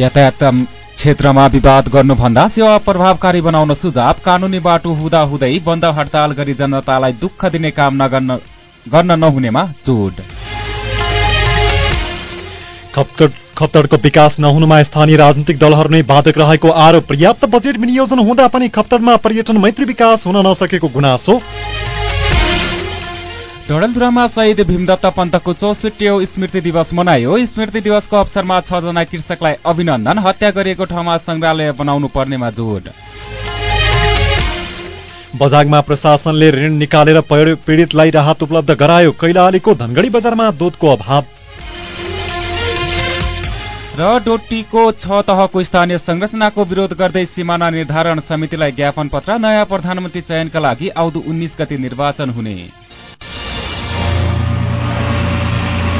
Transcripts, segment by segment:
यातायात क्षेत्रमा विवाद गर्नुभन्दा सेवा प्रभावकारी बनाउन सुझाव कानूनी बाटो हुँदा हुँदै बन्द हड़ताल गरी जनतालाई दुःख दिने काम नगर्न गर्न नहुनेमा जोड खप्तडको विकास नहुनुमा स्थानीय राजनीतिक दलहरू नै बाधक रहेको आरोप पर्याप्त बजेट विनियोजन हुँदा पनि खप्तडमा पर्यटन मैत्री विकास हुन नसकेको गुनासो। डडेलधुरामा शहीद भीमदत्त पन्तको चौसठी स्मृति दिवस मनायो। स्मृति दिवसको अवसरमा छ जना कृषकलाई अभिनन्दन हत्या गरिएको ठाउँमा संग्रहालय बनाउनु पर्नेमा जोड। बजागमा प्रशासनले ऋण निकालेर पीडितलाई राहत उपलब्ध गरायो। कैलालीको धनगढी बजारमा दुधको अभाव। र डोटीको छ तहको स्थानीय संरचनाको विरोध गर्दै सिमाना निर्धारण समितिलाई ज्ञापन पत्र नयाँ प्रधानमन्त्री चयनका लागि आउँदो उन्नाइस गति निर्वाचन हुने।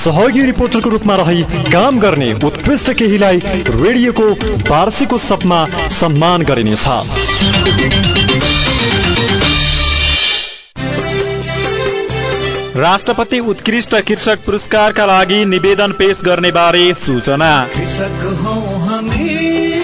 सहयोगी रिपोर्टरको रूपमा रही काम गर्ने उत्कृष्ट केहीलाई रेडियोको वार्षिक उत्सवमा सम्मान गरिनेछ। राष्ट्रपति उत्कृष्ट कृषक पुरस्कारका लागि निवेदन पेश गर्ने बारे सूचना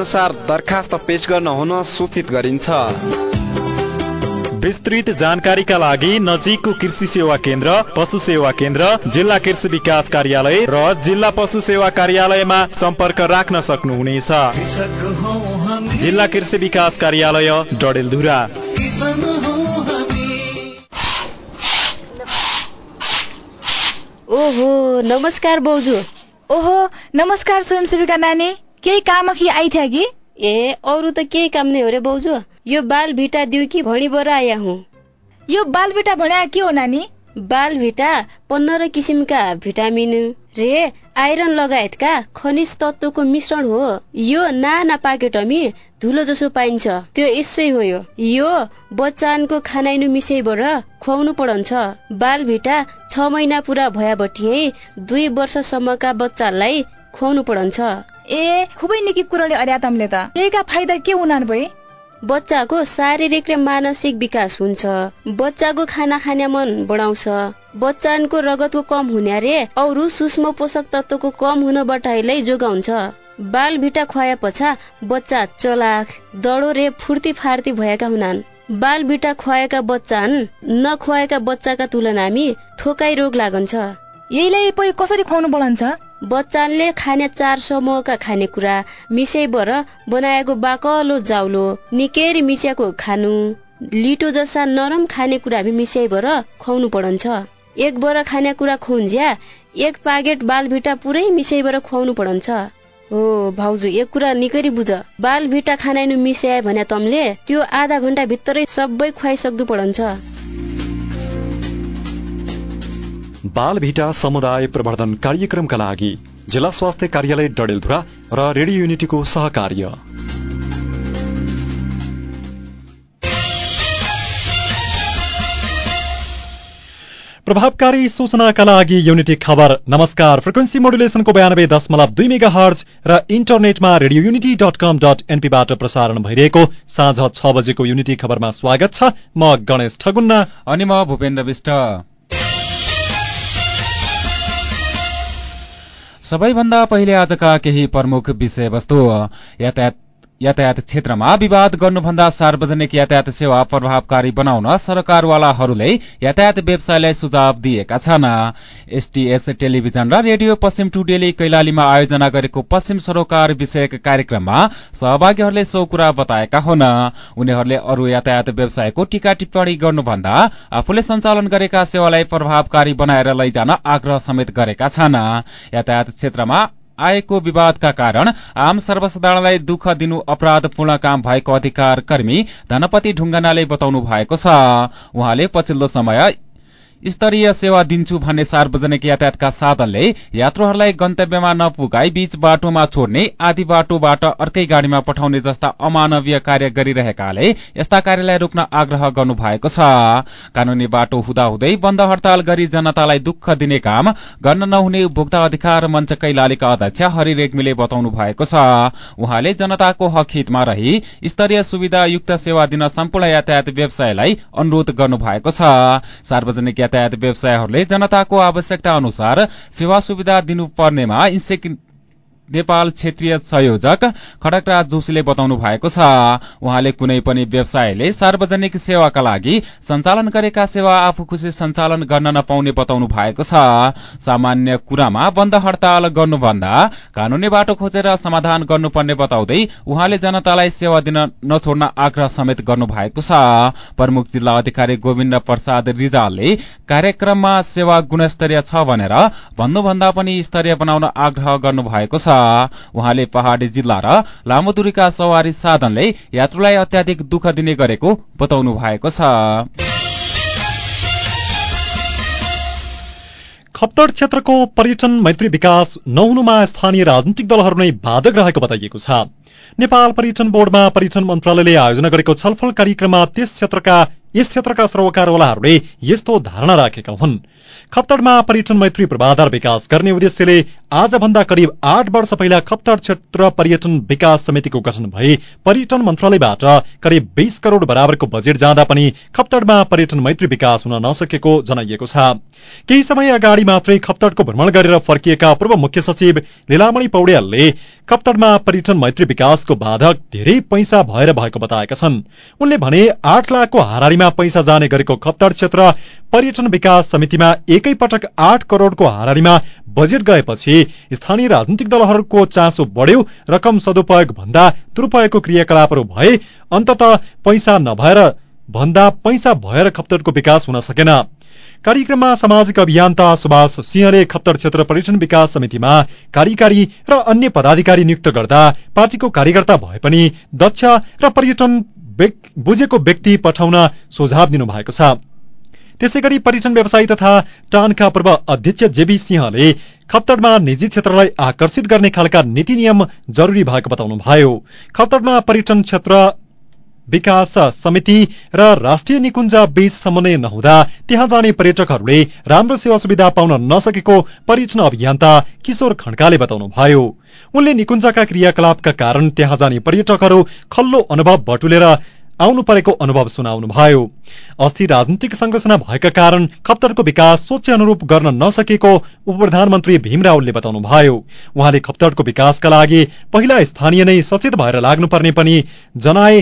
नियमानुसार दरखास्त पेश गर्न हुन सूचित गरिन्छ। विस्तृत जानकारीका लागि नजिकको कृषि सेवा केन्द्र पशु सेवा केन्द्र जिल्ला कृषि विकास कार्यालय र जिल्ला पशु सेवा कार्यालयमा सम्पर्क राख्न सक्नुहुनेछ। जिल्ला कृषि विकास कार्यालय डडेलधुरा। ओहो नमस्कार बौजू। ओहो नमस्कार स्वयंसेविका नानी। केही काम कि आइथ्या कि? ए अरू त केही काम नै हो रे बौजू यो बाल भिटा दिउ कि भणी बर आया हुँ? यो बाल भिटा भण्या के हो नानी? बाल भिटा पन्ध्र किसिमका भिटामिन रे आइरन लगायतका खनिज तत्वको मिश्रण हो। यो नाना पाकेटमी धुलो जसो पाइन्छ। त्यो यसै हो यो। यो बच्चानको खानाइनु मिसैबाट खुवाउनु पढन्छ बाल भिटा छ महिना पुरा भएबटी दुई वर्षसम्मका बच्चालाई खुवाउनु पढन्छ ए खुबै निकै कुराले अर्या तमले त। यहीका फाइदा के हुनान् भए बच्चाको शारीरिक र मानसिक विकास हुन्छ। बच्चाको खाना खाने मन बढाउँछ। बच्चाको रगतको कम हुने रे अरू सूक्ष्म पोषक तत्वको कम हुनबाटलाई जोगाउँछ। बाल भिटा खुवाए पछा बच्चा चलाक दडो रे फुर्ती फार्ती भएका हुनान्। बाल भिटा खुवाएका बच्चान नखुवाएका बच्चाका तुलनामी थोकाई रोग लागन्छ। यहीलाई पै कसरी खुवाउनु पढन्छ बच्चाले खाने चार समूहका खानेकुरा मिसैबर बनाएको बाकलो जाउलो निकेरी मिसिएको खानु। लिटो जसा नरम खानेकुरा मिसाइबर खुवाउनु पढन्छ। एक बर खानेकुरा खुन्ज्या एक पाकेट बालभिटा पुरै मिसाइबर खुवाउनु पढन्छ। हो भाउजू एक कुरा निकरी बुझ। बाल भिटा खानाइनु मिसाए भने तमले त्यो आधा घन्टा भित्रै सबै खुवाइसक्दु पढन्छ। बाल भिटा समुदाय प्रवर्धन कार्यक्रमका लागि जिल्ला स्वास्थ्य कार्यालय डडेलधुरा र रेडियो युनिटीको सहकार्य। प्रभावकारी सूचनाका लागि युनिटी खबर। नमस्कार फ्रिक्वेन्सी मोडुलेसनको बयानब्बे दशमलव दुई मेगा हर्ज र इन्टरनेटमा radio unity dot com dot एनपीबाट प्रसारण भइरहेको साँझ छ बजेको युनिटी खबरमा स्वागत छ। म गणेश ठगुन्ना। अनि म भूपेन्द्र विष्ट। सबैभन्दा पहिले आजका केही प्रमुख विषयवस्तु यातायात यातायात क्षेत्रमा विवाद गर्नुभन्दा सार्वजनिक यातायात सेवा प्रभावकारी बनाउन सरकारवालाहरूले यातायात व्यवसायलाई सुझाव दिएका छन्। एसटीएस टेलिभिजन र रेडियो पश्चिम टुडेले कैलालीमा आयोजना गरेको पश्चिम सरोकार विषयक कार्यक्रममा सहभागीहरूले सो कुरा बताएका हुन्। उनीहरूले अरू यातायात व्यवसायको टीका टिप्पणी गर्नुभन्दा आफूले सञ्चालन गरेका सेवालाई प्रभावकारी बनाएर लैजान आग्रह समेत गरेका छन्। यातायात क्षेत्रमा आएको विवादका कारण आम सर्वसाधारणलाई दुःख दिनु अपराधपूर्ण काम भएको अधिकार कर्मी धनपति ढुङ्गानाले बताउनु भएको छ। उहाँले पछिल्लो समय स्तरीय सेवा दिन्छु भन्ने सार्वजनिक यातायातका साधनले यात्रुहरूलाई गन्तव्यमा नपुगाई बीच बाटोमा छोड्ने आधी बाटोबाट अर्कै गाड़ीमा पठाउने जस्ता अमानवीय कार्य गरिरहेकाले यस्ता कार्यलाई रोक्न आग्रह गर्नु भएको छ। कानूनी बाटो हुँदाहुँदै बन्द हड़ताल गरी जनतालाई दुःख दिने काम गर्न नहुने उपभोक्ता अधिकार मञ्च कैलालीका अध्यक्ष हरि रेग्मीले बताउनु भएको छ। उहाँले जनताको हक हितमा रही स्तरीय सुविधायुक्त सेवा दिन सम्पूर्ण यातायात व्यवसायलाई अनुरोध गर्नु भएको छ यातायात व्यवसायहरूले जनताको आवश्यकता अनुसार सेवा सुविधा दिनुपर्नेमा नेपाल क्षेत्रीय संयोजक खडकराज जोशीले बताउनु भएको छ। उहाँले कुनै पनि व्यवसायले सार्वजनिक सेवाका लागि सञ्चालन गरेका सेवा आफू खुशी सञ्चालन गर्न नपाउने बताउनु भएको छ। सामान्य कुरामा बन्द हड़ताल गर्नुभन्दा कानूनी बाटो खोजेर समाधान गर्नुपर्ने बताउँदै उहाँले जनतालाई सेवा दिन नछोड्न आग्रह समेत गर्नु भएको छ। प्रमुख जिल्ला अधिकारी गोविन्द प्रसाद रिजालले कार्यक्रममा सेवा गुणस्तरीय छ भनेर भन्नुभन्दा पनि स्तरीय बनाउन आग्रह गर्नु भएको छ। उहाँले पहाड़ी जिल्ला र लामो दूरीका सवारी साधनले यात्रुलाई अत्याधिक दुःख दिने गरेको बताउनु भएको छ। खप्तड क्षेत्रको पर्यटन मैत्री विकास नहुनुमा स्थानीय राजनीतिक दलहरू नै बाधक रहेको बताइएको छ। नेपाल पर्यटन बोर्डमा पर्यटन मन्त्रालयले आयोजना गरेको छलफल कार्यक्रममा त्यस क्षेत्रका यस क्षेत्रका सरोकारवालाहरूले यस्तो धारणा राखेका हुन्। खप्तडमा पर्यटन मैत्री पूर्वाधार विकास गर्ने उद्देश्यले आजभन्दा करिब आठ वर्ष पहिला खप्तड क्षेत्र पर्यटन विकास समितिको गठन भए पर्यटन मन्त्रालयबाट करिब बीस करोड़ बराबरको बजेट जाँदा पनि खप्तडमा पर्यटन मैत्री विकास हुन नसकेको जनाइएको छ। केही समय अगाडि मात्रै खप्तडको भ्रमण गरेर फर्किएका पूर्व मुख्य सचिव लीलामणि पौड्यालले खप्तडमा पर्यटन मैत्री विकासको बाधक धेरै पैसा भएर भएको बताएका छन्। उनले भने आठ लाखको हारारीमा पैसा जाने गरेको खप्तड क्षेत्र पर्यटन विकास समितिमा एकै पटक आठ करोड़को हारारीमा बजेट गएपछि स्थानीय राजनीतिक दलहरूको चासो बढ्यो रकम सदुपयोग भन्दा दुरूपयोगको क्रियाकलापहरू भए अन्तत पैसा नभएर भन्दा पैसा भएर खप्तडको विकास हुन सकेन। कार्यक्रममा सामाजिक अभियन्ता सुभाष सिंहले खप्तर क्षेत्र पर्यटन विकास समितिमा कार्यकारी र अन्य पदाधिकारी नियुक्त गर्दा पार्टीको कार्यकर्ता भए पनि दक्ष र पर्यटन बुझेको व्यक्ति पठाउन सुझाव दिनुभएको छ। त्यसै गरी पर्यटन व्यवसायी तथा टानका पूर्व अध्यक्ष जेबी सिंहले खप्तडमा निजी क्षेत्रलाई आकर्षित गर्ने खालका नीति नियम जरुरी भएको बताउनुभयो। खप्तडमा पर्यटन क्षेत्र विकास समिति र राष्ट्रिय निकुञ्ज बीच समन्वय नहुँदा त्यहाँ जाने पर्यटकहरूले राम्रो सेवा सुविधा पाउन नसकेको पर्यटन अभियन्ता किशोर खड्काले बताउनुभयो। उनले निकुञ्जका क्रियाकलापका कारण त्यहाँ जाने पर्यटकहरू खल्लो अनुभव बटुलेर आउनु परेको अनुभव सुनाउनुभयो। अस्ति राजनीतिक संरचना भएका कारण खप्तरको विकास सोचे अनुरूप गर्न नसकेको उप प्रधानमन्त्री भीम रावलले बताउनुभयो। उहाँले खप्तरको विकासका लागि पहिला स्थानीय नै सचेत भएर लाग्नुपर्ने पनि जनाए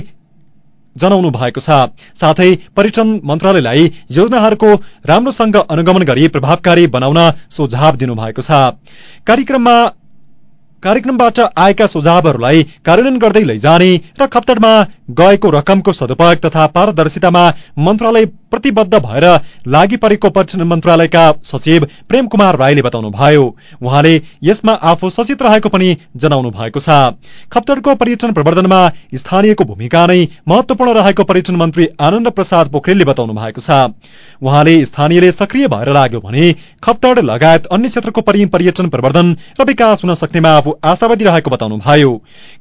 जनाउनु भएको छ। साथै पर्यटन मन्त्रालयलाई योजनाहरूको राम्रोसँग अनुगमन गरी प्रभावकारी बनाउन सुझाव दिनुभएको छ। कार्यक्रममा कार्यक्रमबाट आएका सुझावहरूलाई कार्यान्वयन गर्दै लैजाने र खप्तडमा गएको रकमको सदुपयोग तथा पारदर्शितामा मन्त्रालय प्रतिबद्ध भएर लागि परेको पर्यटन मन्त्रालयका सचिव प्रेम कुमार राईले बताउनुभयो। उहाँले यसमा आफू सचेत रहेको पनि जनाउनु भएको छ। खप्तडको पर्यटन प्रवर्धनमा स्थानीयको भूमिका नै महत्वपूर्ण रहेको पर्यटन मन्त्री आनन्द प्रसाद पोखरेलले बताउनु भएको छ। उहाँले स्थानीयले सक्रिय भएर लाग्यो भने खप्तड लगायत अन्य क्षेत्रको पर्यटन प्रवर्धन र विकास हुन सक्नेमा आफू आशावादी रहेको बताउनुभयो।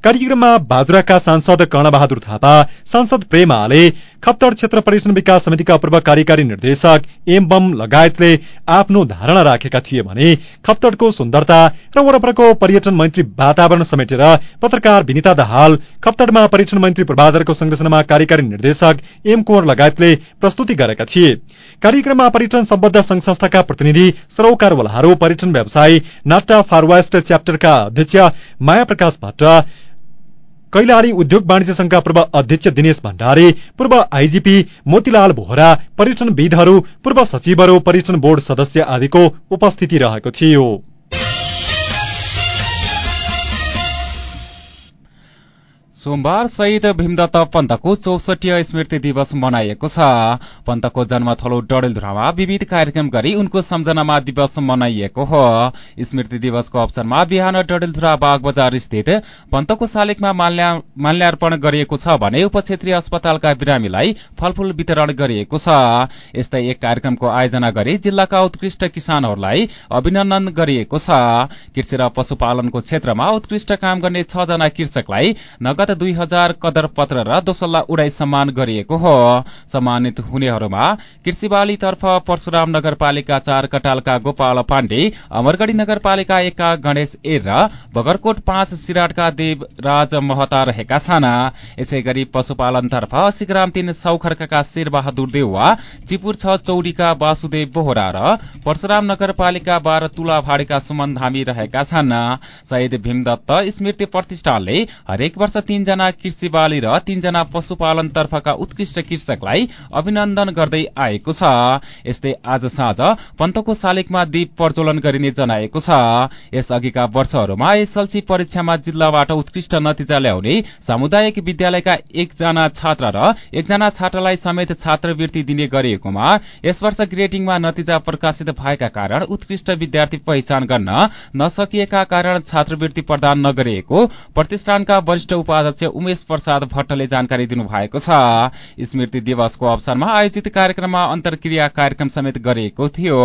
कार्यक्रममा बाजुराका सांसद कर्णबहादुर थापा सांसद प्रेमाले खप्तड क्षेत्र पर्यटन विकास समितिका पूर्व कार्यकारी निर्देशक एम बम लगायतले आफ्नो धारणा राखेका थिए भने खप्तडको सुन्दरता र वरपरको पर्यटन मैत्री वातावरण समेटेर पत्रकार विनिता दाहाल खप्तडमा पर्यटन मैत्री पूर्वाधारको संरचनामा कार्यकारी निर्देशक एम कुँवर लगायतले प्रस्तुति गरेका थिए। कार्यक्रममा पर्यटन सम्बद्ध संघ संस्थाका प्रतिनिधि सरोकारवालाहरू पर्यटन व्यवसायी नाटा फारवेस्ट च्याप्टरका अध्यक्ष माया प्रकाश भट्ट कैलाली उद्योग वाणिज्य संघका पूर्व अध्यक्ष दिनेश भण्डारी पूर्व आइजीपी मोतीलाल बोहरा पर्यटनविदहरू पूर्व सचिवहरू पर्यटन बोर्ड सदस्य आदिको उपस्थिति रहेको थियो। सोमबार शहीद भीमदत्त पन्तको चौसठी स्मृति दिवस मनाइएको छ। पन्तको जन्मथलो डडेलधुरामा विविध कार्यक्रम गरी उनको सम्झनामा दिवस मनाइएको हो। स्मृति दिवसको अवसरमा बिहान डडेलधुरा बाग बजार स्थित पन्तको शालिगमा माल्यार्पण गरिएको छ भने उपक्षेत्रीय अस्पतालका बिरामीलाई फलफूल वितरण गरिएको छ। यस्तै एक कार्यक्रमको आयोजना गरी जिल्लाका उत्कृष्ट किसानहरूलाई अभिनन्दन गरिएको छ। कृषि र पशुपालनको क्षेत्रमा उत्कृष्ट काम गर्ने छ जना कृषकलाई नगद दुई हजार कदर पत्र र दोसल्ला उडाई सम्मान गरिएको हो। सम्मानित हुनेहरूमा कृषि तर्फ परशुराम नगरपालिका चार कटालका गोपाल पाण्डे अमरगढ़ी नगरपालिका एकका गणेश एर र बगरकोट पाँच सिराटका देवराज महता रहेका छन्। यसै गरी पशुपालनतर्फ सिग्राम तीन सौखर्काका शेरबहादुर देउवा चिपुर छ चौडीका वासुदेव बोहरा र परशुराम नगरपालिका बाह्र तुला भाडीका सुमन धामी रहेका छन्। शहीद भीमदत्त स्मृति प्रतिष्ठानले हरेक वर्ष तीनजना कृषि बाली र तीनजना पशुपालन तर्फका उत्कृष्ट कृषकलाई अभिनन्दन गर्दै आएको छ। यस्तै आज साँझ पन्तको शालिगमा दीप प्रज्वलन गरिने जनाएको छ। यस अघिका वर्षहरूमा एसएलसी परीक्षामा जिल्लाबाट उत्कृष्ट नतिजा ल्याउने सामुदायिक विद्यालयका एकजना छात्र र एकजना छात्रालाई समेत छात्रवृत्ति दिने गरिएकोमा यस वर्ष ग्रेडिङमा नतिजा प्रकाशित भएका कारण उत्कृष्ट विद्यार्थी पहिचान गर्न नसकिएका कारण छात्रवृत्ति प्रदान नगरिएको प्रतिष्ठानका वरिष्ठ उपाध्यक्ष अध्यक्ष उमेश प्रसाद भट्टले जानकारी दिनुभएको छ। स्मृति दिवसको अवसरमा आयोजित कार्यक्रममा अन्तर्क्रिया कार्यक्रम समेत गरिएको थियो।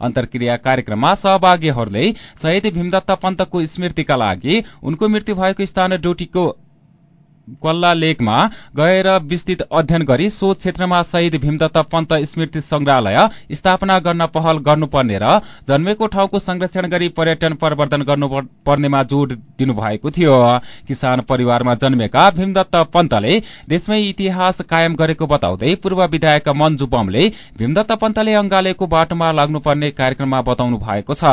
अन्तर्क्रिया कार्यक्रममा सहभागीहरूले शहीद भीमदत्त पन्तको स्मृतिका लागि उनको मृत्यु भएको स्थान डोटीको कल्ला लेकमा गएर विस्तृत अध्ययन गरी सो क्षेत्रमा शहीद भीमदत्त पन्त स्मृति संग्रहालय स्थापना गर्न पहल गर्नुपर्ने र जन्मेको ठाउँको संरक्षण गरी पर्यटन प्रवर्धन गर्नुपर्नेमा जोड़ दिनुभएको थियो। किसान परिवारमा जन्मेका भीमदत्त पन्तले देशमै इतिहास कायम गरेको बताउँदै पूर्व विधायक मन्जु बमले भीमदत्त पन्तले अंगालेको बाटोमा लाग्नुपर्ने कार्यक्रममा बताउनु भएको छ।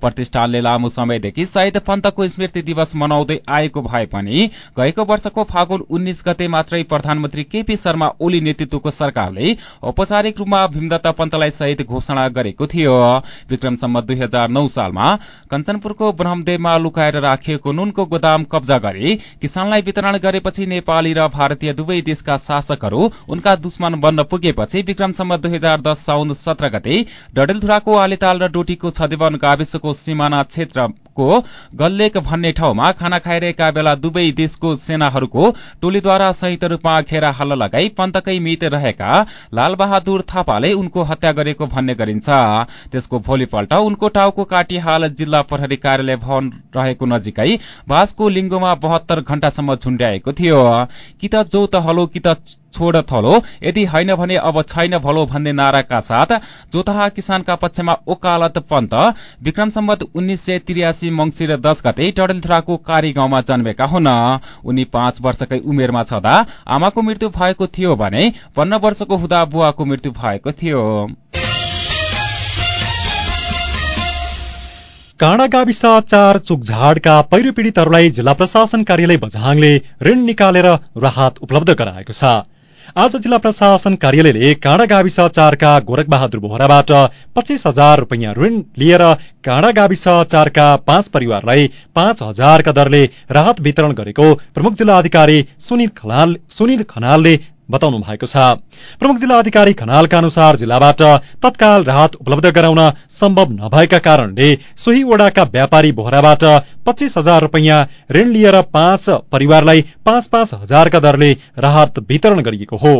प्रतिष्ठानले लामो समयदेखि शहीद पन्तको स्मृति दिवस मनाउँदै आएको भए पनि गएको वर्षको फागुन उन्नाइस गते मात्रै प्रधानमन्त्री केपी शर्मा ओली नेतृत्वको सरकारले औपचारिक रूपमा भीमदत्त पन्तलाई शहीद घोषणा गरेको थियो। विक्रमसम्म दुई हजार नौ सालमा कञ्चनपुरको ब्रह्मदेवमा लुकाएर राखिएको नुनको गोदाम कब्जा गरी किसानलाई वितरण गरेपछि नेपाली र भारतीय दुवै देशका शासकहरू उनका दुश्मन बन्न पुगेपछि विक्रमसम्म दुई हजार दस साउन सत्र गते डडेलधुराको आलेताल र डोटीको छदेवन गाविसको सिमाना क्षेत्रको गल्लेक भन्ने ठाउँमा खाना खाइरहेका बेला दुवै देशको सेनाहरूको को टोलीद्वारा संयुक्त रूपमा घेरा हल्ला लगाई पन्तकै मित रहेका लालबहादुर थापाले उनको हत्या गरेको भन्ने गरिन्छ। त्यसको भोलिपल्ट उनको टाउको काटी हाल जिल्ला प्रहरी कार्यालय भवन रहेको नजिकै बाँसको लिङ्गोमा बहत्तर घण्टासम्म झुण्ड्याएको थियो। कि त जो त हलो कि त छोड थलो यदि होइन भने अब छैन भलो भन्ने नाराका साथ जोतहा किसानका पक्षमा ओकालत पन्त। विक्रम सम्बत उन्नाइस सय त्रियासी मंगिर दश गते टडेलथुराको कारी गाउँमा जन्मेका हुन् उनी पाँच वर्षकै उमेरमा छँदा आमाको मृत्यु भएको थियो भने पन्ध्र वर्षको हुँदा बुवाको मृत्यु भएको थियो। काँडा गाविस चार चुकझाडका पहिरो पीड़ितहरूलाई जिल्ला प्रशासन कार्यालय बझाङले ऋण निकालेर राहत उपलब्ध गराएको छ। आज जिल्ला प्रशासन कार्यालयले काँडा गाविस चारका गोरखबहादुर बोहराबाट पच्चिस हजार रुपियाँ ऋण लिएर काँडा गाविस चारका पाँच परिवारलाई पाँच हजारका दरले राहत वितरण गरेको प्रमुख जिल्ला अधिकारी सुनिल खनालले बताउनु भएको छ। प्रमुख जिल्ला अधिकारी खनालका अनुसार जिल्लाबाट तत्काल राहत उपलब्ध गराउन सम्भव नभएका कारणले सोही वडाका व्यापारी बोहराबाट पच्चिस हजार रुपियाँ ऋण लिएर पाँच परिवारलाई पाँच पाँच हजारका दरले राहत वितरण गरिएको हो।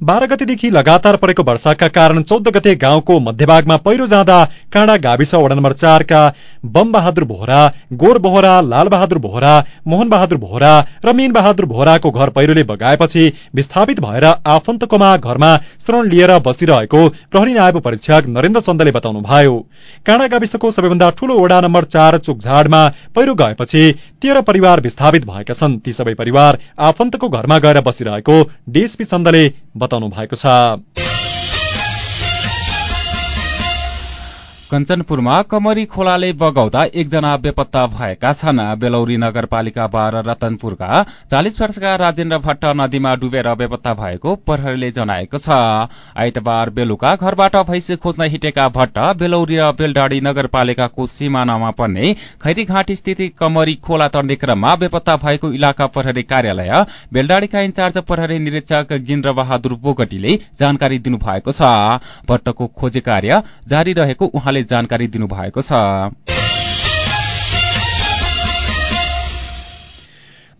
बाह्र गतेदेखि लगातार परेको वर्षाका कारण चौध गते गाउँको मध्यभागमा पहिरो जाँदा काँडा गाविस वडा नम्बर चारका बम बहादुर बोहरा गोर बोहरा लालबहादुर बोहरा मोहन बहादुर बोहरा र मीन बहादुर बोहराको घर पहिरोले बगाएपछि विस्थापित भएर आफन्तकोमा घरमा शरण लिएर बसिरहेको प्रहरी नायब परीक्षक नरेन्द्र चन्दले बताउनुभयो। काँडा गाविसको सबैभन्दा ठूलो वडा नम्बर चार चोकझाडमा पहिरो गएपछि तेह्र परिवार विस्थापित भएका छन्। ती सबै परिवार आफन्तको घरमा गएर बसिरहेको डीएसपी चन्दले बताउनु भएको छ। कञ्चनपुरमा कमरी खोलाले बगाउँदा एकजना बेपत्ता भएका छन्। बेलौरी नगरपालिका बाह्र रतनपुरका चालिस वर्षका राजेन्द्र भट्ट नदीमा डुबेर बेपत्ता भएको प्रहरीले जनाएको छ। आइतबार बेलुका घरबाट भैँसी खोज्न हिटेका भट्ट बेलौरी र बेलडाडी नगरपालिकाको सिमानामा पर्ने खैरीघाट स्थित कमरी खोला तर्ने क्रममा बेपत्ता भएको इलाका प्रहरी कार्यालय बेलडाडीका इन्चार्ज प्रहरी निरीक्षक गिन्द्र बहादुर बोगटीले जानकारी दिनुभएको छ। भट्टको खोजी कार्य जारी रहेको उहाँले जानकारी दिनुभएको छ।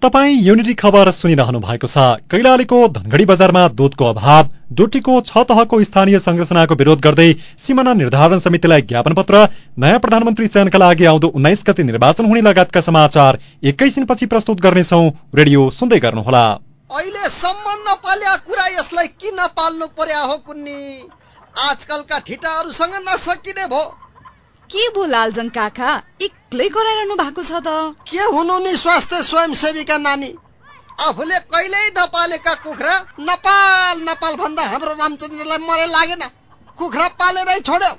तपाई युनिटी खबर सुनिरहनु भएको छ। कैलालीको धनगढ़ी बजारमा दूधको अभाव डोटीको छ तहको स्थानीय संरचनाको विरोध गर्दै सिमाना निर्धारण समितिलाई ज्ञापन पत्र नयाँ प्रधानमन्त्री चयनका लागि आउँदो उन्नाइस गते निर्वाचन हुने लगायतका समाचार एकैछिनपछि प्रस्तुत गर्नेछौ। रेडियो सुन्दै गर्नुहोला। अहिलेसम्म नपाल्या कुरा यसलाई किन पाल्नु पर्या हो कुन्नी? आजकलका ठिटाहरूसँग नसकिने भो। के भो लालजङ काका? एक्लै गराइरहनु भएको छ त। के हुनु नि स्वास्थ्य स्वयंसेवीका नानी? आफूले कहिल्यै नपालेका कुखुरा नपाल नपाल भन्दा हाम्रो रामचन्द्रलाई मरे लागेन। कुखुरा पालेरै छोड्यो।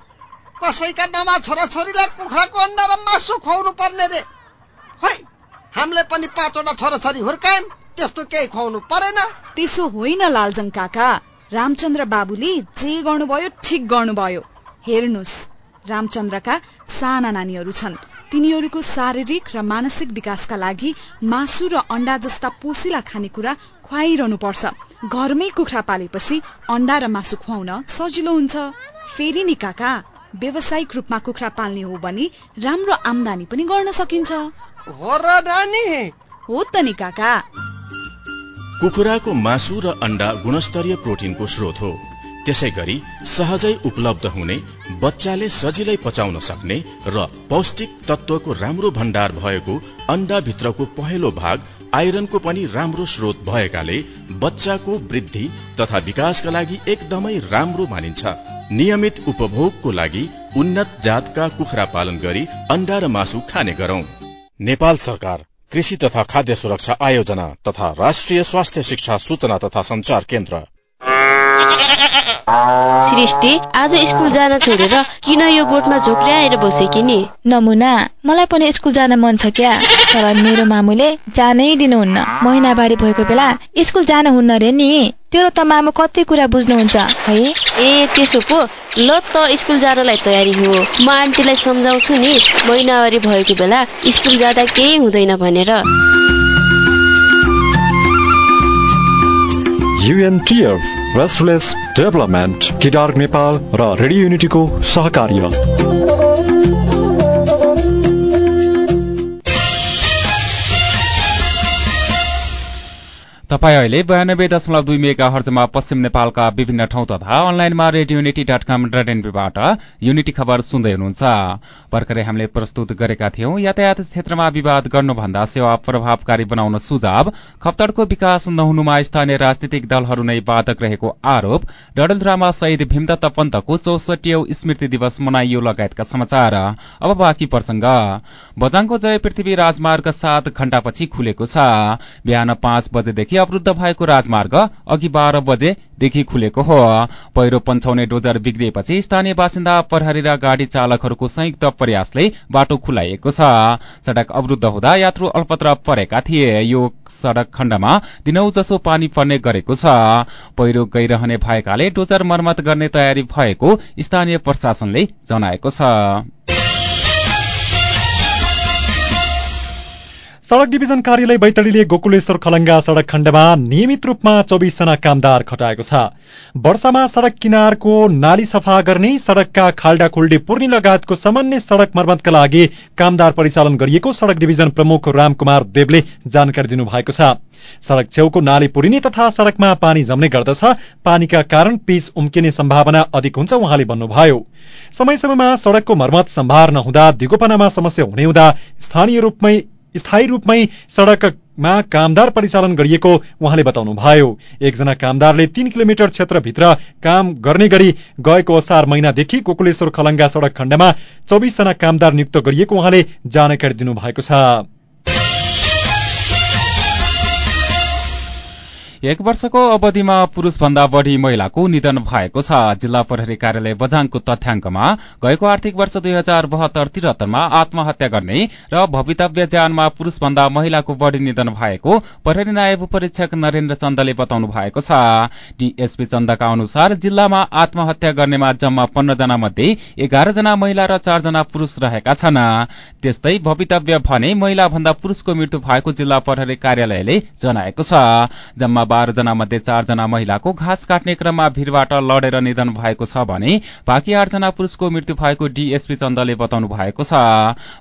कसैका नवा छोराछोरीलाई कुखुराको अन्डा र मासु खुवाउनु पर्ने रे। खै हामीले पनि पाँचवटा छोराछोरी हुर्कायौँ त्यस्तो केही खुवाउनु परेन। त्यसो होइन लालजङ काका। रामचन्द्र बाबुले जे गर्नुभयो ठिक गर्नुभयो। हेर्नुहोस् रामचन्द्रका साना नानीहरू छन्। तिनीहरूको शारीरिक र मानसिक विकासका लागि मासु र अण्डा जस्ता पोसिला खानेकुरा खुवाइरहनु पर्छ घरमै कुखुरा पालेपछि अण्डा र मासु खुवाउन सजिलो हुन्छ। फेरि नि काका व्यावसायिक रूपमा कुखुरा पाल्ने हो भने राम्रो आमदानी पनि गर्न सकिन्छ। हो त नि काका कुखुराको मासु र अण्डा गुणस्तरीय प्रोटिनको स्रोत हो। त्यसै गरी सहजै उपलब्ध हुने बच्चाले सजिलै पचाउन सक्ने र पौष्टिक तत्वको राम्रो भण्डार भएको अण्डा भित्रको पहेँलो भाग आइरनको पनि राम्रो स्रोत भएकाले बच्चाको वृद्धि तथा विकासका लागि एकदमै राम्रो मानिन्छ। नियमित उपभोगको लागि उन्नत जातका कुखुरा पालन गरी अण्डा र मासु खाने गरौं। नेपाल सरकार कृषि तथा खाद्य सुरक्षा आयोजना तथा राष्ट्रिय स्वास्थ्य शिक्षा सूचना तथा संचार केन्द्र। सृष्टि आज स्कुल जान छोडेर किन यो गोठमा झोक्र्याएर बसेकी नि नमुना मलाई पनि स्कुल जान मन छ क्या तर मेरो मामुले जानै दिनुहुन्न। महिनाबारी भएको बेला स्कुल जान हुन्न रे नि। तेरो त मामु कति कुरा बुझ्नुहुन्छ है? ए त्यसो पो ल त स्कुल जानलाई तयारी हो। म आन्टीलाई सम्झाउँछु नि महिनावारी भएको बेला स्कुल जाँदा केही हुँदैन भनेर। युएनटिएफ रेस्टलेस डेभलपमेन्ट किडार्क नेपाल र रेडियो युनिटीको सहकार्य। तपाईँ अहिले बयानब्बे दशमलव दुई मेगा हर्जमा पश्चिम नेपालका विभिन्न ठाउँ तथा अनलाइनमा radio unity dot com dot एनपीबाट unity खबर सुन्दै हुनुहुन्छ। भर्खरै हामीले प्रस्तुत गरेका थियौं यातायात क्षेत्रमा विवाद गर्नुभन्दा सेवा प्रभावकारी बनाउन सुझाव खप्तडको विकास नहुनुमा स्थानीय राजनीतिक दलहरू नै बाधक रहेको आरोप डडेलधुरामा शहीद भीमदत्त पन्तको चौसठीऔ स्मृति दिवस मनाइयो लगायतका समाचार। अब बाँकी प्रसंग। बजाङको जय पृथ्वी राजमार्ग सात घण्टापछि खुलेको छ। बिहान पाँच बजेदेखि अवरूद्ध भएको राजमार्ग अघि बाह्र बजेदेखि खुलेको हो। पहिरो पन्छाउने डोजर बिग्रिएपछि स्थानीय बासिन्दा प्रहरी र गाड़ी चालकहरूको संयुक्त प्रयासले बाटो खुलाइएको छ। सड़क अवरूद्ध हुँदा यात्रु अल्पत्र परेका थिए। यो सड़क खण्डमा दिनौ जसो पानी पर्ने गरेको छ। पहिरो गइरहने भएकाले डोजर मर्मत गर्ने तयारी भएको स्थानीय प्रशासनले जनाएको छ। सड़क डिभिजन कार्यालय बैतडीले गोकुलेश्वर खलङ्गा सड़क खण्डमा नियमित रूपमा चौबिसजना कामदार खटाएको छ। वर्षामा सड़क किनारको नाली सफा गर्ने सड़कका खाल्डा खुल्डी पूर्णी लगायतको सामान्य सड़क मर्मतका लागि कामदार परिचालन गरिएको सड़क डिभिजन प्रमुख रामकुमार देवले जानकारी दिनुभएको छ। सड़क छेउको नाली पुरिने तथा सड़कमा पानी जम्ने गर्दछ। पानीका कारण पिच उम्किने सम्भावना अधिक हुन्छ उहाँले भन्नुभयो। समय समयमा सड़कको मर्मत सम्भार नहुँदा दिगोपनामा समस्या हुने हुँदा स्थानीय रूपमै स्थायी रूपमै सड़कमा कामदार परिचालन गरिएको उहाँले बताउनुभयो। एकजना कामदारले तीन किलोमिटर क्षेत्रभित्र काम गर्ने गरी गएको असार महिनादेखि गोकुलेश्वर खलङ्गा सड़क खण्डमा चौबिसजना कामदार नियुक्त गरिएको उहाँले जानकारी दिनुभएको छ। एक वर्षको अवधिमा पुरूषभन्दा बढ़ी महिलाको निधन भएको छ। जिल्ला प्रहरी कार्यालय बझाङको तथ्याङ्कमा गएको आर्थिक वर्ष दुई हजार बहत्तर त्रिहत्तरमा आत्महत्या गर्ने र भवितव्य ज्यानमा पुरूषभन्दा महिलाको बढ़ी निधन भएको प्रहरी नायब परीक्षक नरेन्द्र चन्दले बताउनु भएको छ। डीएसपी चन्दका अनुसार जिल्लामा आत्महत्या गर्नेमा जम्मा पन्ध्र जना मध्ये एघार जना महिला र चारजना पुरूष रहेका छन्। त्यस्तै भवितव्य भने महिला भन्दा पुरूषको मृत्यु भएको जिल्ला प्रहरी कार्यालयले जनाएको छ। जम्मा बाह्र जना मध्ये चारजना महिलाको घाँस काट्ने क्रममा भीड़बाट लडेर निधन भएको छ भने बाँकी आठजना पुरूषको मृत्यु भएको डीएसपी चन्दले बताउनु भएको छ।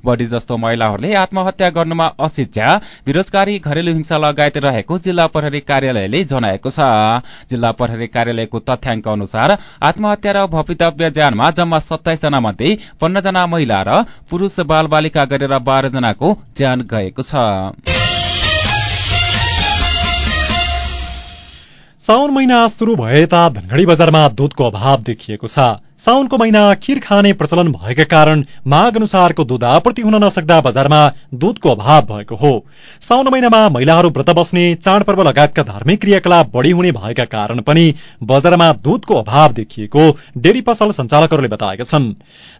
बढ़ी जस्तो महिलाहरूले आत्महत्या गर्नुमा अशिक्षा बेरोजगारी घरेलु हिंसा लगायत रहेको जिल्ला प्रहरी कार्यालयले जनाएको छ। जिल्ला प्रहरी कार्यालयको तथ्याङ्क अनुसार आत्महत्या र भवितव्य ज्यानमा जम्मा सत्ताइस जना मध्ये पन्ध्र जना महिला र पुरूष बाल बालिका गरेर बाह्र जनाको ज्यान गएको छ। साउन महिना सुरु भए यता धनगढ़ी बजारमा दूधको अभाव देखिएको छ। साउनको महिना खीर खाने प्रचलन भएका कारण माग अनुसारको दूध आपूर्ति हुन नसक्दा बजारमा दूधको अभाव भएको हो। साउन महिनामा महिलाहरू व्रत बस्ने चाडपर्व लगायतका धार्मिक क्रियाकलाप बढ़ी हुने भएका कारण पनि बजारमा दूधको अभाव देखिएको डेरी पसल सञ्चालकहरूले बताएका छन्।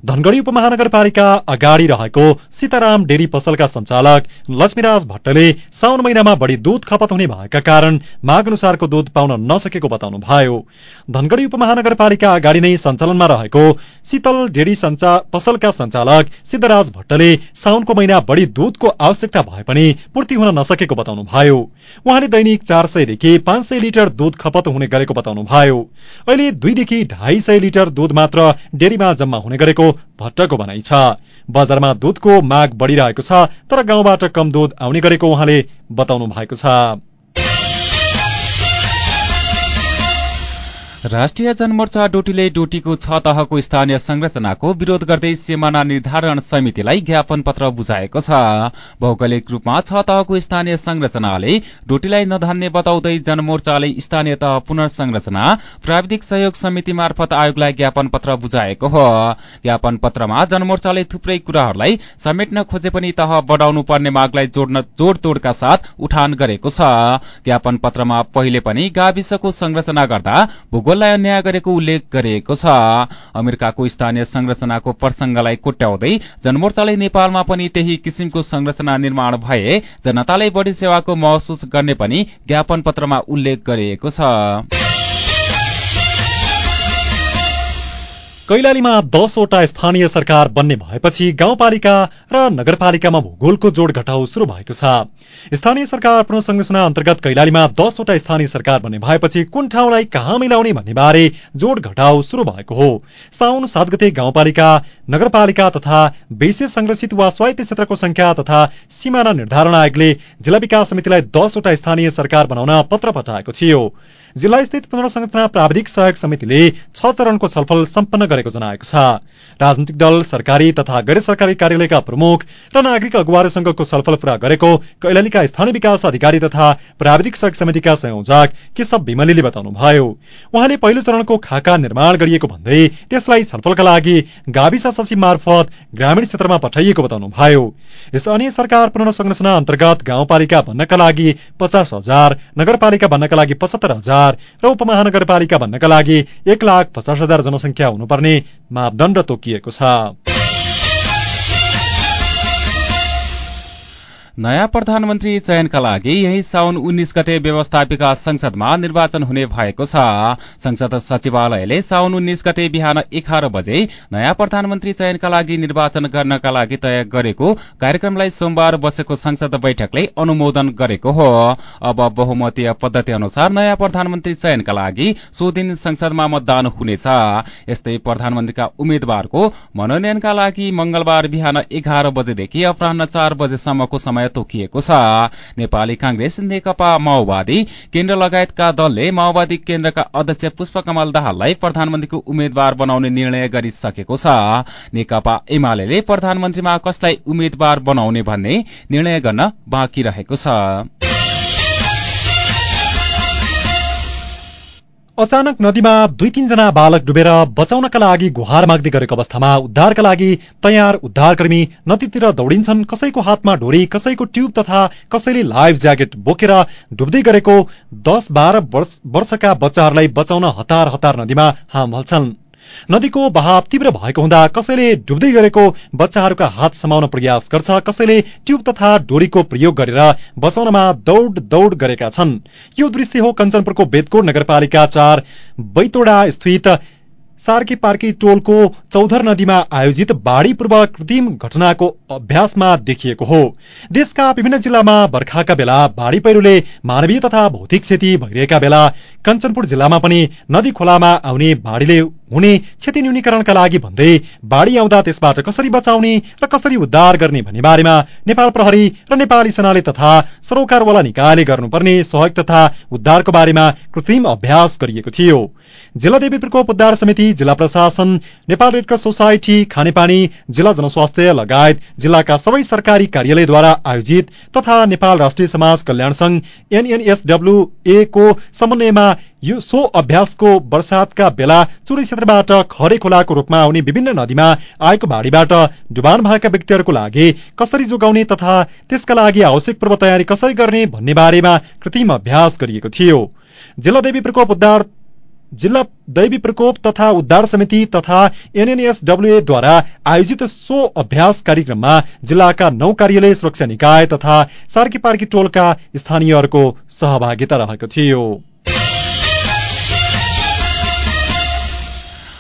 धनगढ़ी उपमहानगरपालिका अगाडि रहेको सीताराम डेरी पसलका सञ्चालक लक्ष्मीराज भट्टले साउन महिनामा बढ़ी दूध खपत हुने भएका कारण माग अनुसारको दूध पाउन नसकेको बताउनुभयो। धनगढ़ी उपमहानगरपालिका अगाडि नै सञ्चालनमा रहेको शीतल डेरी पसलका सञ्चालक सिद्धराज भट्टले साउनको महिना बढ़ी दूधको आवश्यकता भए पनि पूर्ति हुन नसकेको बताउनुभयो। उहाँले दैनिक चार सयदेखि पाँच सय लिटर दूध खपत हुने गरेको बताउनुभयो। अहिले दुईदेखि ढाई सय लिटर दूध मात्र डेरीमा जम्मा हुने गरेको भट्टको भनाइ छ। बजारमा दूधको माग बढ़िरहेको छ तर गाउँबाट कम दूध आउने गरेको उहाँले बताउनु भएको छ। राष्ट्रिय जनमोर्चा डोटीले डोटीको छ तहको स्थानीय संरचनाको विरोध गर्दै सिमाना निर्धारण समितिलाई ज्ञापन पत्र बुझाएको छ। भौगोलिक रूपमा छ तहको स्थानीय संरचनाले डोटीलाई नधान्ने बताउँदै जनमोर्चाले स्थानीय तह पुनर्संरचना प्राविधिक सहयोग समिति मार्फत आयोगलाई ज्ञापन पत्र बुझाएको हो। ज्ञापन पत्रमा जनमोर्चाले थुप्रै कुराहरूलाई समेट्न खोजे पनि तह बढ़ाउनु पर्ने मागलाई जोड़तोड़का साथ उठान गरेको छ। ज्ञापन पत्रमा पहिले पनि गाविसको संरचना गर्दा भूगोललाई अन्याय गरेको उल्लेख गरिएको छ। अमेरिकाको स्थानीय संरचनाको प्रसंगलाई कोट्याउँदै जनमोर्चाले नेपालमा पनि त्यही किसिमको संरचना निर्माण भए जनतालाई बढ़ी सेवाको महसुस गर्ने पनि ज्ञापन पत्रमा उल्लेख गरिएको छ। कैलालीमा दसवटा स्थानीय सरकार बन्ने भएपछि गाउँपालिका र नगरपालिकामा भूगोलको जोड घटाउ शुरू भएको छ। स्थानीय सरकार पुनर्संरचना अन्तर्गत कैलालीमा दसवटा स्थानीय सरकार बन्ने भएपछि कुन ठाउँलाई कहाँ मिलाउने भन्ने बारे जोड घटाउ शुरू भएको हो। साउन सात गते गाउँपालिका नगरपालिका तथा विशेष संरक्षित वा स्वायत्त क्षेत्रको संख्या तथा सिमाना निर्धारण आयोगले जिल्ला विकास समितिलाई दसवटा स्थानीय सरकार बनाउन पत्र पठाएको थियो। जिल्ला स्थित पुनर्संरचना प्राविधिक सहयोग समितिले छ चरणको छलफल सम्पन्न गरेको जनाएको छ। राजनैतिक दल सरकारी तथा गैर सरकारी कार्यालयका प्रमुख र नागरिक अगुवारसँगको छलफल पूरा गरेको कैलालीका स्थानीय विकास अधिकारी तथा प्राविधिक सहयोग समितिका संयोजक केशव विमलीले बताउनुभयो। उहाँले पहिलो चरणको खाका निर्माण गरिएको भन्दै त्यसलाई छलफलका लागि गाविस सचिव मार्फत ग्रामीण क्षेत्रमा पठाइएको बताउनुभयो। स्थानीय सरकार पुनर्संरचना अन्तर्गत गाउँपालिका भन्नका लागि पचास हजार नगरपालिका भन्नका लागि पचहत्तर हजार र उपमहानगरपालिका भन्नका लागि एक लाख पचास हजार जनसंख्या हुनुपर्ने मापदण्ड तोकिएको छ। नयाँ प्रधानमन्त्री चयनका लागि यही साउन उन्नाइस गते व्यवस्थापिका संसदमा निर्वाचन हुने भएको छ। संसद सचिवालयले साउन उन्नाइस गते बिहान एघार बजे नयाँ प्रधानमन्त्री चयनका लागि निर्वाचन गर्नका लागि तय गरेको कार्यक्रमलाई सोमबार बसेको संसद बैठकले अनुमोदन गरेको हो। अब बहुमतीय पद्धति अनुसार नयाँ प्रधानमन्त्री चयनका लागि सो दिन संसदमा मतदान हुनेछ। यस्तै प्रधानमन्त्रीका उम्मेद्वारको मनोनयनका लागि मंगलबार बिहान एघार बजेदेखि अपराह चार बजेसम्मको समय तोकिएको छ। नेपाली कांग्रेस नेकपा माओवादी केन्द्र लगायतका दलले माओवादी केन्द्रका अध्यक्ष पुष्पकमल दाहाललाई प्रधानमन्त्रीको उम्मेद्वार बनाउने निर्णय गरिसकेको छ। नेकपा एमाले प्रधानमन्त्रीमा कसलाई उम्मेद्वार बनाउने भन्ने निर्णय गर्न बाँकी रहेको छ। अचानक नदीमा दुई तीनजना बालक डुबेर बचाउनका लागि गुहार माग्दै गरेको अवस्थामा उद्धारका लागि तयार उद्धारकर्मी नदीतिर दौडिन्छन्। कसैको हातमा ढोरी कसैको ट्युब तथा कसैले लाइफ ज्याकेट बोकेर डुब्दै गरेको दस बाह्र वर्षका बच्चाहरूलाई बचाउन हतार हतार नदीमा हाम हल्छन् नदीको बहाव तीव्र भएको हुँदा कसैले डुब्दै गरेको बच्चाहरूका हात समाउन प्रयास गर्छ कसैले ट्युब तथा डोरीको प्रयोग गरेर बचाउनमा दौड दौड गरेका छन्। यो दृश्य हो कञ्चनपुरको बेदकोट नगरपालिका चार बैतोडा स्थित सार्की पार्की टोलको चौधर नदीमा आयोजित बाढ़ी पूर्व कृत्रिम घटनाको अभ्यासमा देखिएको हो। देशका विभिन्न जिल्लामा बर्खाका बेला बाढ़ी पहिरोले मानवीय तथा भौतिक क्षति भइरहेका बेला कञ्चनपुर जिल्लामा पनि नदी खोलामा आउने बाढ़ीले हुने क्षति न्यूनीकरणका लागि भन्दै बाढ़ी आउँदा त्यसबाट कसरी बचाउने र कसरी उद्धार गर्ने भन्ने बारेमा नेपाल प्रहरी र नेपाली सेनाले तथा सरोकारवाला निकायले गर्नुपर्ने सहयोग तथा उद्धारको बारेमा कृत्रिम अभ्यास गरिएको थियो। जिल्ला देवीपुरको उद्धार समिति जिल्ला प्रशासन नेपाल रेडक्रस सोसाइटी खानेपानी जिल्ला जनस्वास्थ्य लगायत जिल्लाका सबै सरकारी कार्यालयद्वारा आयोजित तथा नेपाल राष्ट्रिय समाज कल्याण संघ एनएनएसडब्ल्यूए को समन्वयमा यो सो अभ्यासको वर्षातका बेला चुरे क्षेत्रबाट खरे खोलाको रूपमा आउने विभिन्न नदीमा आएको भाडीबाट डुबान भएका व्यक्तिहरूको लागि कसरी जोगाउने तथा त्यसका लागि आवश्यक पूर्व तयारी कसरी गर्ने भन्ने बारेमा कृत्रिम अभ्यास गरिएको थियो। जिल्ला देवी प्रकोप उद्धार जिल्ला दैवी प्रकोप तथा उद्धार समिति तथा एनएनएसडब्ल्यूएद्वारा आयोजित सो अभ्यास कार्यक्रममा जिल्लाका नौ कार्यालय सुरक्षा निकाय तथा सार्की पार्की टोलका स्थानीयहरूको सहभागिता रहेको थियो।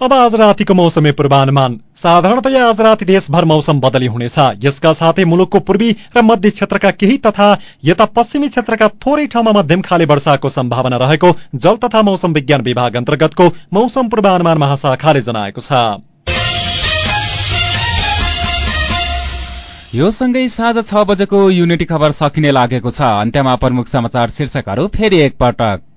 अब आज रातिको मौसमी पूर्वानुमान। साधारणतया आज राति देशभर मौसम बदली हुनेछ। यसका साथै मुलुकको पूर्वी र मध्य क्षेत्रका केही तथा यता पश्चिमी क्षेत्रका थोरै ठाउँमा मध्यम खाले वर्षाको सम्भावना रहेको जल तथा मौसम विज्ञान विभाग अन्तर्गतको मौसम पूर्वानुमान महाशाखाले जनाएको छ। यो सँगै साँझ छ बजेको युनिटी खबर सकिने लागेको छ। अन्त्यमा प्रमुख समाचार शीर्षकहरू फेरि एकपटक।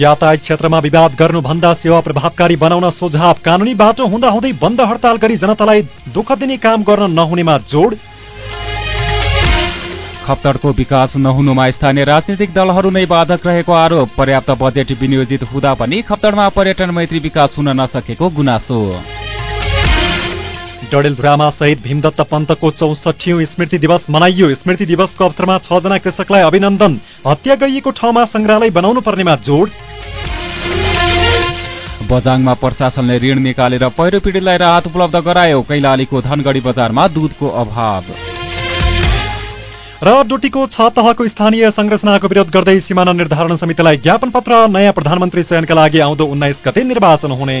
यातायात क्षेत्रमा विवाद गर्नुभन्दा सेवा प्रभावकारी बनाउन सुझाव कानूनी बाटो हुँदा हुँदै बन्द हडताल गरी जनतालाई दुःख दिने काम गर्न नहुनेमा जोड। खप्तडको विकास नहुनुमा स्थानीय राजनीतिक दलहरू नै बाधक रहेको आरोप। पर्याप्त बजेट विनियोजित हुँदा पनि खप्तडमा पर्यटन मैत्री विकास हुन नसकेको गुनासो। डडेलधुरामा शहीद भीमदत्त पन्तको चौसठी स्मृति दिवस मनाइयो। स्मृति दिवसको अवसरमा छ जना कृषकलाई अभिनन्दन। हत्या गरिएको ठाउँमा संग्रहालय बनाउनु पर्नेमा जोड। बजाङमा प्रशासनले ऋण निकालेर पहिरो पीडितलाई राहत उपलब्ध गरायो। कैलालीको धनगढी बजारमा दूधको अभाव। र डोटीको छ तहको स्थानीय संरचनाको विरोध गर्दै सिमाना निर्धारण समितिलाई ज्ञापन पत्र नयाँ प्रधानमन्त्री चयनका लागि आउँदो उन्नाइस गते निर्वाचन हुने।